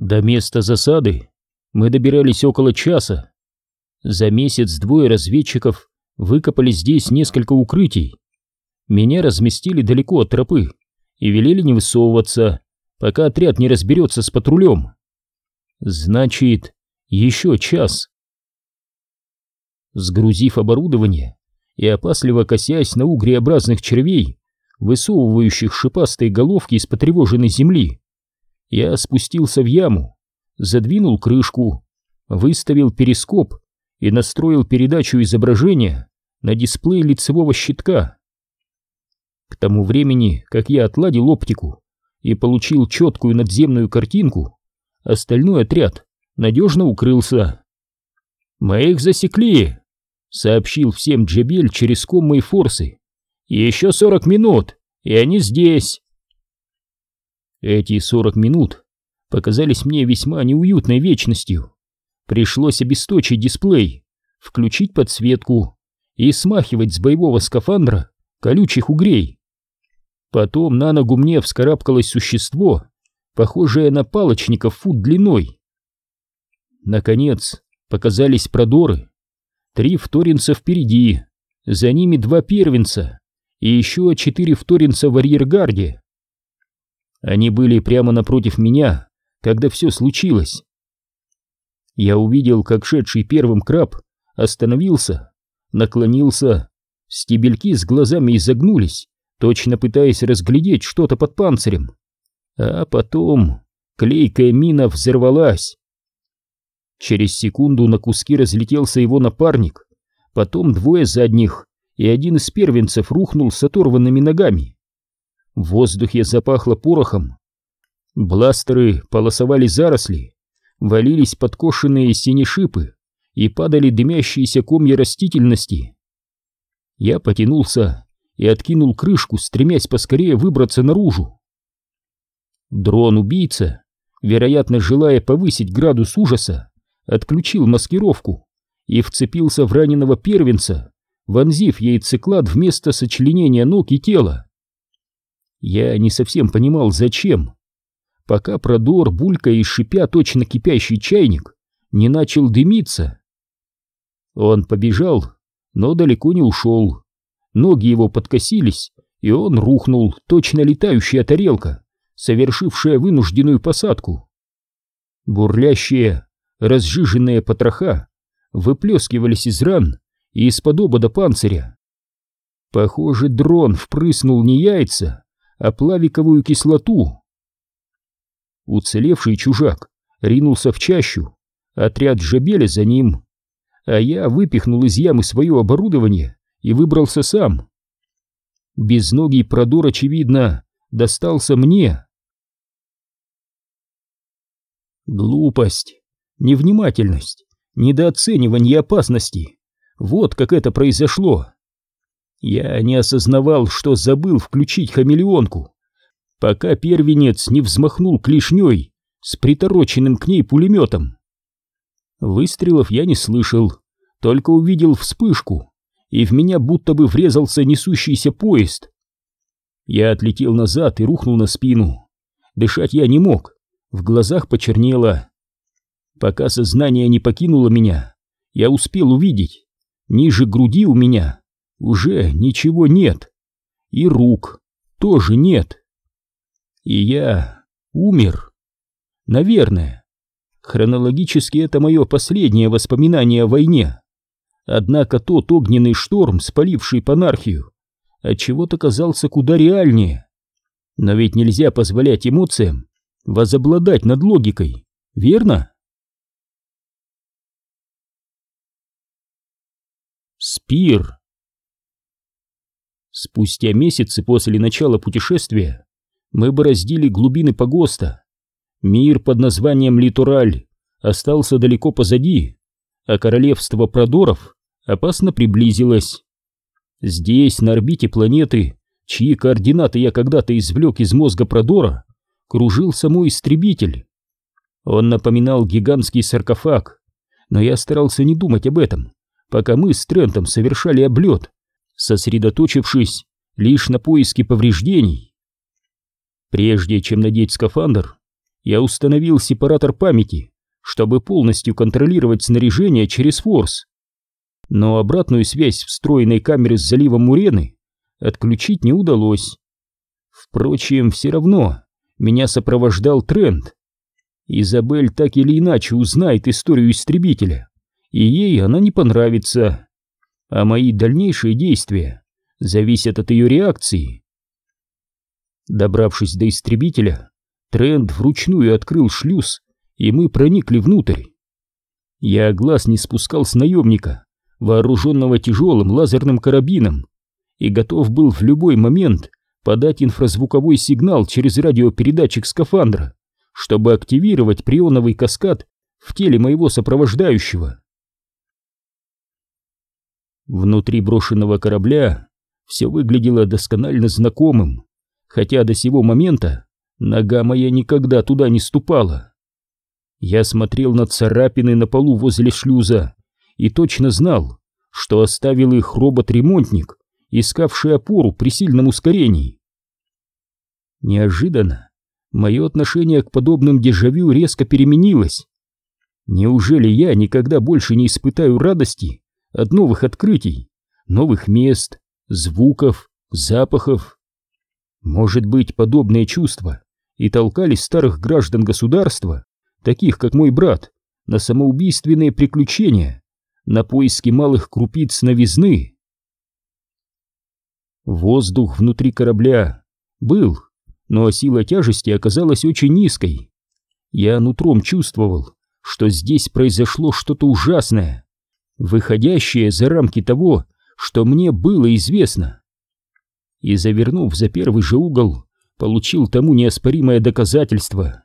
До места засады мы добирались около часа. За месяц двое разведчиков выкопали здесь несколько укрытий. Меня разместили далеко от тропы и велели не высовываться, пока отряд не разберется с патрулем. Значит, еще час. Сгрузив оборудование и опасливо косясь на угреобразных червей, высовывающих шипастые головки из потревоженной земли, я спустился в яму, задвинул крышку, выставил перископ и настроил передачу изображения на дисплей лицевого щитка. К тому времени, как я отладил оптику и получил четкую надземную картинку, остальной отряд надежно укрылся. «Мы их засекли!» — сообщил всем Джебель через коммы и форсы. «Еще сорок минут, и они здесь!» Эти сорок минут показались мне весьма неуютной вечностью. Пришлось обесточить дисплей, включить подсветку и смахивать с боевого скафандра колючих угрей. Потом на ногу мне вскарабкалось существо, похожее на палочника фут длиной. Наконец показались продоры. Три вторинца впереди, за ними два первенца и еще четыре вторинца в арьергарде. Они были прямо напротив меня, когда все случилось. Я увидел, как шедший первым краб остановился, наклонился, стебельки с глазами изогнулись, точно пытаясь разглядеть что-то под панцирем. А потом клейкая мина взорвалась. Через секунду на куски разлетелся его напарник, потом двое задних, и один из первенцев рухнул с оторванными ногами. В воздухе запахло порохом. Бластеры полосовали заросли, валились подкошенные синешипы и падали дымящиеся комья растительности. Я потянулся и откинул крышку, стремясь поскорее выбраться наружу. Дрон-убийца, вероятно, желая повысить градус ужаса, отключил маскировку и вцепился в раненого первенца, вонзив яйцеклад вместо сочленения ног и тела. Я не совсем понимал, зачем. Пока продор, булькая и шипя точно кипящий чайник, не начал дымиться. Он побежал, но далеко не ушел. Ноги его подкосились, и он рухнул, точно летающая тарелка, совершившая вынужденную посадку. Бурлящие, разжиженные потроха выплескивались из ран и из-под обода панциря. Похоже, дрон впрыснул не яйца, а плавиковую кислоту. Уцелевший чужак ринулся в чащу, отряд Жабеля за ним, а я выпихнул из ямы свое оборудование и выбрался сам. Безногий продор, очевидно, достался мне. Глупость, невнимательность, недооценивание опасности. Вот как это произошло. Я не осознавал, что забыл включить хамелеонку, пока первенец не взмахнул клешней с притороченным к ней пулеметом. Выстрелов я не слышал, только увидел вспышку, и в меня будто бы врезался несущийся поезд. Я отлетел назад и рухнул на спину. Дышать я не мог, в глазах почернело. Пока сознание не покинуло меня, я успел увидеть, ниже груди у меня уже ничего нет. И рук тоже нет. И я умер. Наверное. Хронологически это мое последнее воспоминание о войне. Однако тот огненный шторм, спаливший панархию, отчего-то казался куда реальнее. Но ведь нельзя позволять эмоциям возобладать над логикой, верно? Спир Спустя месяцы после начала путешествия мы бороздили глубины погоста. Мир под названием Литораль остался далеко позади, а королевство Продоров опасно приблизилось. Здесь, на орбите планеты, чьи координаты я когда-то извлек из мозга Продора, кружил самой истребитель. Он напоминал гигантский саркофаг, но я старался не думать об этом, пока мы с Трентом совершали облет сосредоточившись лишь на поиске повреждений. Прежде чем надеть скафандр, я установил сепаратор памяти, чтобы полностью контролировать снаряжение через форс. Но обратную связь встроенной камеры с заливом Мурены отключить не удалось. Впрочем, все равно меня сопровождал тренд. Изабель так или иначе узнает историю истребителя, и ей она не понравится. А мои дальнейшие действия зависят от ее реакции. Добравшись до истребителя, Тренд вручную открыл шлюз, и мы проникли внутрь. Я глаз не спускал с наемника, вооруженного тяжелым лазерным карабином, и готов был в любой момент подать инфразвуковой сигнал через радиопередатчик скафандра, чтобы активировать прионовый каскад в теле моего сопровождающего. Внутри брошенного корабля все выглядело досконально знакомым, хотя до сего момента нога моя никогда туда не ступала. Я смотрел на царапины на полу возле шлюза и точно знал, что оставил их робот-ремонтник, искавший опору при сильном ускорении. Неожиданно мое отношение к подобным дежавю резко переменилось. Неужели я никогда больше не испытаю радости от новых открытий, новых мест, звуков, запахов? Может быть, подобные чувства и толкали старых граждан государства, таких как мой брат, на самоубийственные приключения, на поиски малых крупиц новизны. Воздух внутри корабля был, но сила тяжести оказалась очень низкой. Я нутром чувствовал, что здесь произошло что-то ужасное, выходящее за рамки того, что мне было известно. И завернув за первый же угол, получил тому неоспоримое доказательство.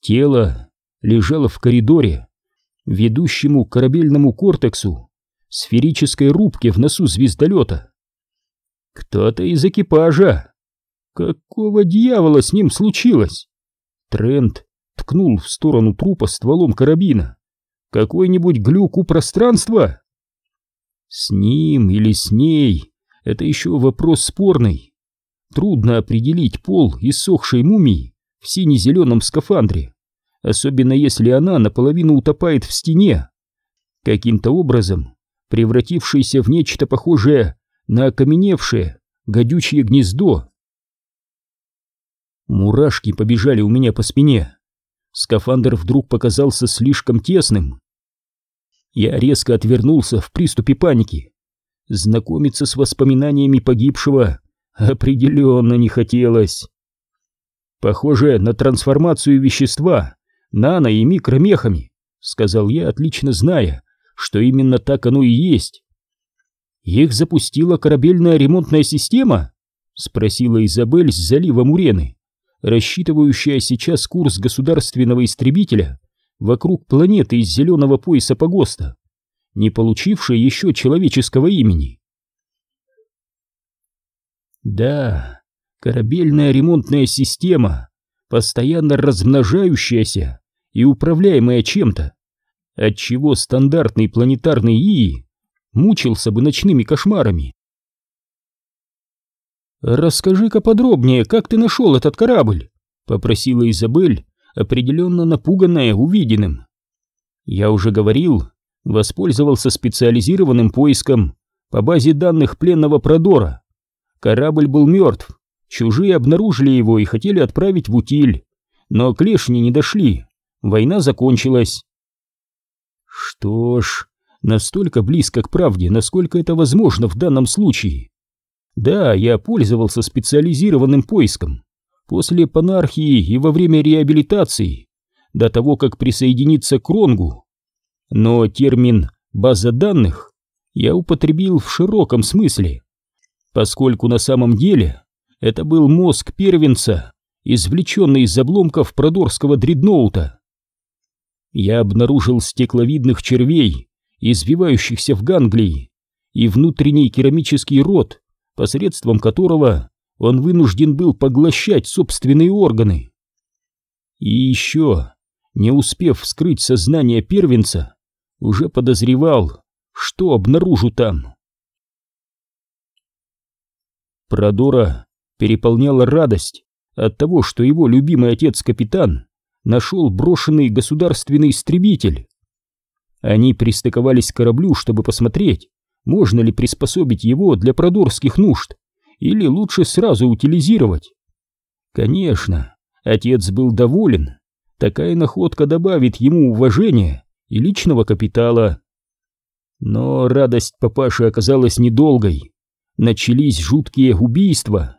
Тело лежало в коридоре, ведущему к корабельному кортексу, сферической рубке в носу звездолета. Кто-то из экипажа. Какого дьявола с ним случилось? Трент ткнул в сторону трупа стволом карабина. Какой-нибудь глюк у пространства? С ним или с ней — это еще вопрос спорный. Трудно определить пол иссохшей мумии в сине-зеленом скафандре особенно если она наполовину утопает в стене, каким-то образом превратившаяся в нечто похожее на окаменевшее гадючее гнездо. Мурашки побежали у меня по спине. Скафандр вдруг показался слишком тесным. Я резко отвернулся в приступе паники. Знакомиться с воспоминаниями погибшего определенно не хотелось. Похоже на трансформацию вещества, нано- и микромехами, сказал я, отлично зная, что именно так оно и есть. Их запустила корабельная ремонтная система? Спросила Изабель с залива Мурены, рассчитывающая сейчас курс государственного истребителя вокруг планеты из зеленого пояса Погоста, не получившая еще человеческого имени. Да, корабельная ремонтная система, постоянно размножающаяся и управляемая чем-то, отчего стандартный планетарный ИИ мучился бы ночными кошмарами. «Расскажи-ка подробнее, как ты нашел этот корабль?» — попросила Изабель, определенно напуганная увиденным. «Я уже говорил, воспользовался специализированным поиском по базе данных пленного Продора. Корабль был мертв, чужие обнаружили его и хотели отправить в утиль, но клешни не дошли, Война закончилась. Что ж, настолько близко к правде, насколько это возможно в данном случае. Да, я пользовался специализированным поиском. После панархии и во время реабилитации, до того, как присоединиться к Ронгу. Но термин «база данных» я употребил в широком смысле, поскольку на самом деле это был мозг первенца, извлеченный из обломков продорского дредноута я обнаружил стекловидных червей, извивающихся в ганглии, и внутренний керамический рот, посредством которого он вынужден был поглощать собственные органы. И еще, не успев вскрыть сознание первенца, уже подозревал, что обнаружу там. Продора переполняла радость от того, что его любимый отец-капитан нашел брошенный государственный истребитель. Они пристыковались к кораблю, чтобы посмотреть, можно ли приспособить его для продорских нужд, или лучше сразу утилизировать. Конечно, отец был доволен, такая находка добавит ему уважения и личного капитала. Но радость папаши оказалась недолгой. Начались жуткие убийства.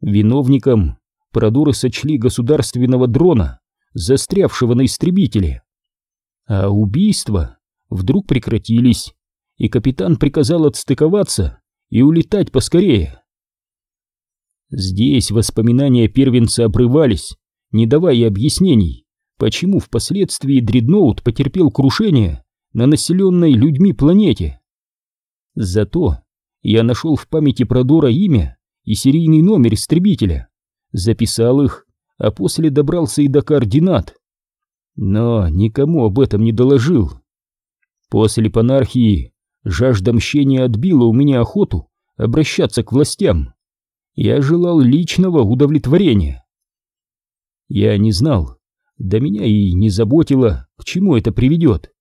Виновником продоры сочли государственного дрона, застрявшего на истребителе. А убийства вдруг прекратились, и капитан приказал отстыковаться и улетать поскорее. Здесь воспоминания первенца обрывались, не давая объяснений, почему впоследствии дредноут потерпел крушение на населенной людьми планете. Зато я нашел в памяти Продора имя и серийный номер истребителя, записал их, а после добрался и до координат. Но никому об этом не доложил. После панархии жажда мщения отбила у меня охоту обращаться к властям. Я желал личного удовлетворения. Я не знал, да меня и не заботило, к чему это приведет.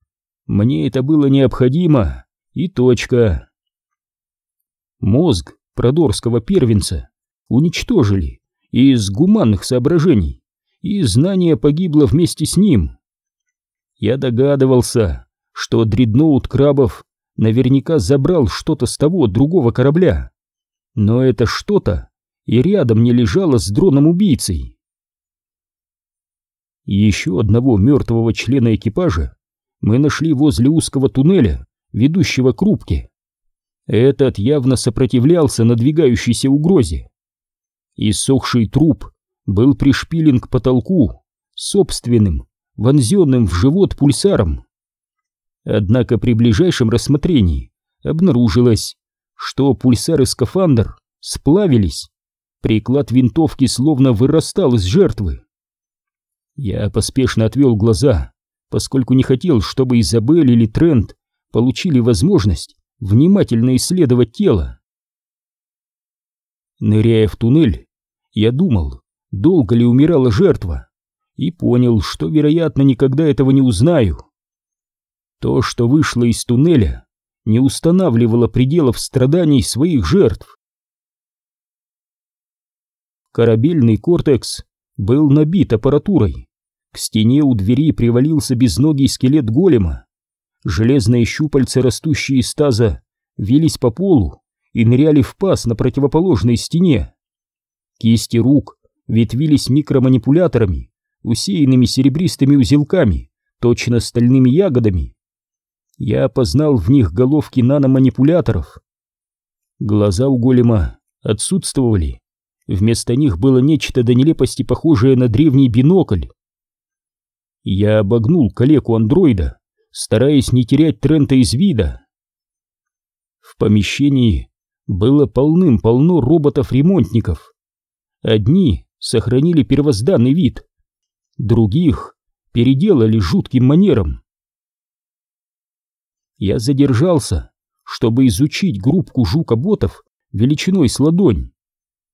Мне это было необходимо, и точка. Мозг продорского первенца уничтожили из гуманных соображений, и знание погибло вместе с ним. Я догадывался, что дредноут крабов наверняка забрал что-то с того другого корабля, но это что-то и рядом не лежало с дроном-убийцей. Еще одного мертвого члена экипажа мы нашли возле узкого туннеля, ведущего к рубке. Этот явно сопротивлялся надвигающейся угрозе. Иссохший труп был пришпилен к потолку собственным, вонзенным в живот пульсаром. Однако при ближайшем рассмотрении обнаружилось, что пульсар и скафандр сплавились, приклад винтовки словно вырастал из жертвы. Я поспешно отвел глаза, поскольку не хотел, чтобы Изабель или Трент получили возможность внимательно исследовать тело. Ныряя в туннель, я думал, долго ли умирала жертва, и понял, что, вероятно, никогда этого не узнаю. То, что вышло из туннеля, не устанавливало пределов страданий своих жертв. Корабельный кортекс был набит аппаратурой. К стене у двери привалился безногий скелет голема. Железные щупальца, растущие из таза, вились по полу и ныряли в паз на противоположной стене. Кисти рук ветвились микроманипуляторами, усеянными серебристыми узелками, точно стальными ягодами. Я опознал в них головки наноманипуляторов. Глаза у голема отсутствовали. Вместо них было нечто до нелепости похожее на древний бинокль. Я обогнул калеку андроида, стараясь не терять Трента из вида. В помещении было полным-полно роботов-ремонтников. Одни сохранили первозданный вид, других переделали жутким манером. Я задержался, чтобы изучить группку жука-ботов величиной с ладонь.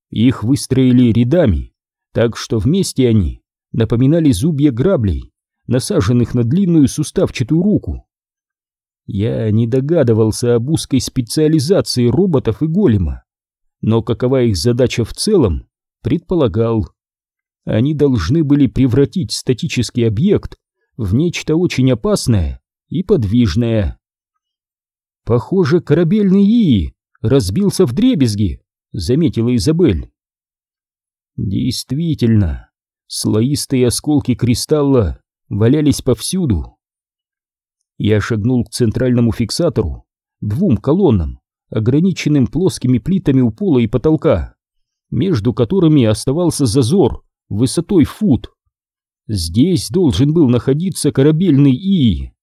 Их выстроили рядами, так что вместе они напоминали зубья граблей, насаженных на длинную суставчатую руку. Я не догадывался об узкой специализации роботов и голема, но какова их задача в целом, предполагал. Они должны были превратить статический объект в нечто очень опасное и подвижное. Похоже, корабельный ИИ разбился в дребезги, заметила Изабель. Действительно, слоистые осколки кристалла валялись повсюду. Я шагнул к центральному фиксатору, двум колоннам, ограниченным плоскими плитами у пола и потолка, между которыми оставался зазор высотой фут. Здесь должен был находиться корабельный ИИ.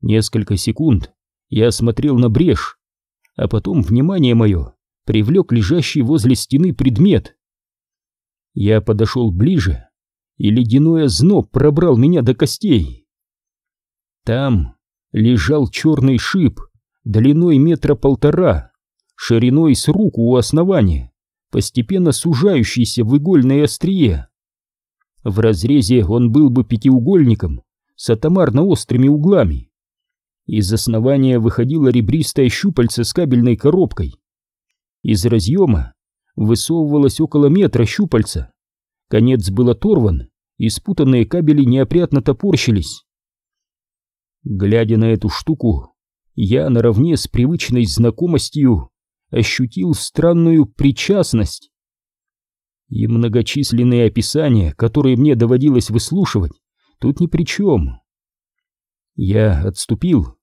Несколько секунд я смотрел на брешь, а потом внимание мое привлек лежащий возле стены предмет. Я подошел ближе, и ледяной озноб пробрал меня до костей. Там лежал черный шип, длиной метра полтора, шириной с руку у основания, постепенно сужающийся в игольное острие. В разрезе он был бы пятиугольником с атомарно-острыми углами. Из основания выходила ребристая щупальца с кабельной коробкой. Из разъема высовывалось около метра щупальца. Конец был оторван, и спутанные кабели неопрятно топорщились. Глядя на эту штуку, я наравне с привычной знакомостью ощутил странную причастность. И многочисленные описания, которые мне доводилось выслушивать, тут ни при чем. Я отступил.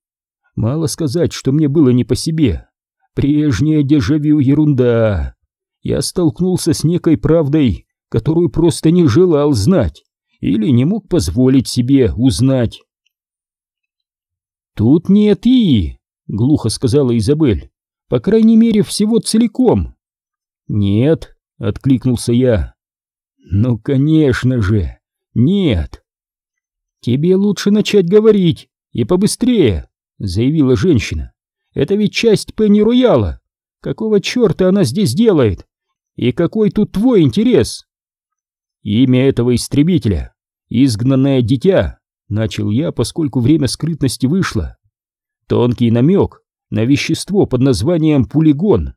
Мало сказать, что мне было не по себе. Прежняя дежавю ерунда. Я столкнулся с некой правдой, которую просто не желал знать или не мог позволить себе узнать. «Тут нет и», — глухо сказала Изабель, — «по крайней мере, всего целиком». «Нет», — откликнулся я. «Ну, конечно же, нет». «Тебе лучше начать говорить, и побыстрее», — заявила женщина. «Это ведь часть Пенни Рояла. Какого черта она здесь делает? И какой тут твой интерес?» «Имя этого истребителя — изгнанное дитя», — начал я, поскольку время скрытности вышло. Тонкий намек на вещество под названием пулигон,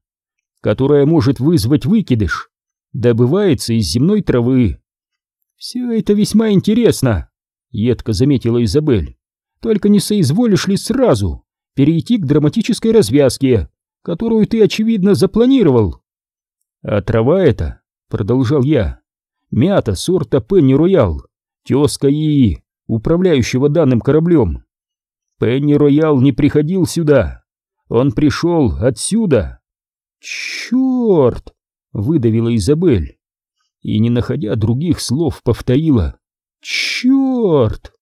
которое может вызвать выкидыш, добывается из земной травы. «Все это весьма интересно», — едко заметила Изабель. «Только не соизволишь ли сразу перейти к драматической развязке, которую ты, очевидно, запланировал?» «А трава эта», — продолжал я, — «мята сорта Пенни Роял, тезка и управляющего данным кораблем. Пенни Роял не приходил сюда. Он пришел отсюда. Черт! Выдавила Изабель. И, не находя других слов, повторила. Черт!